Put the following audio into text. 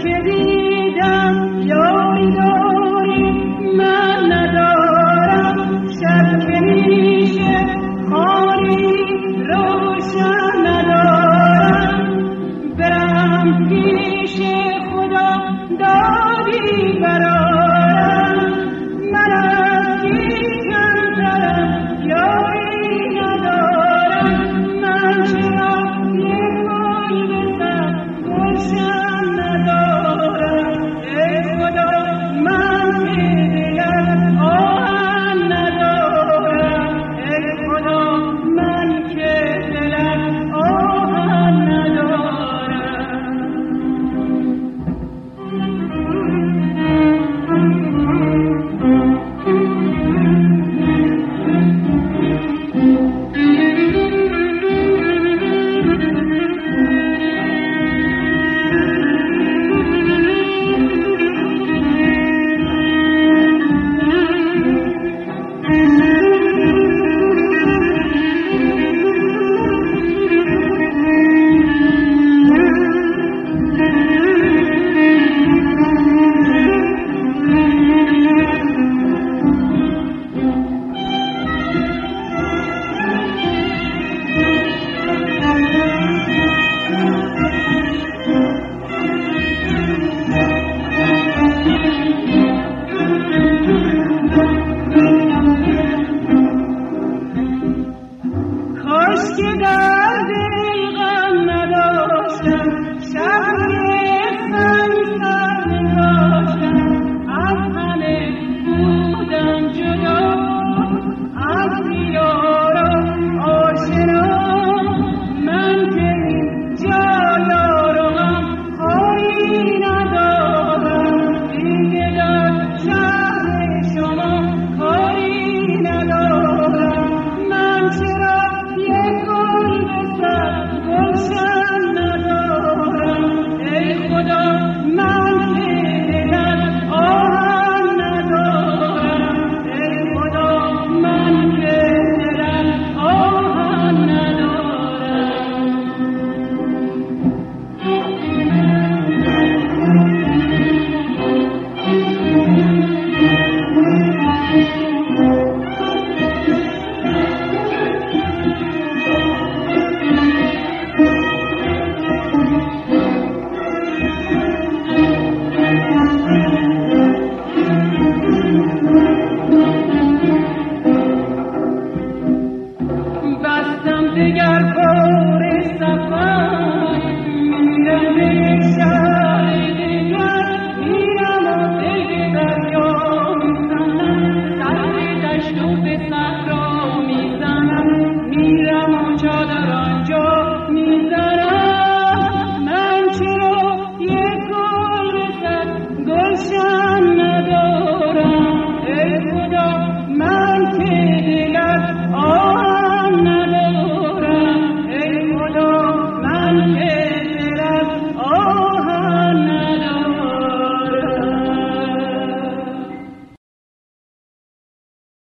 February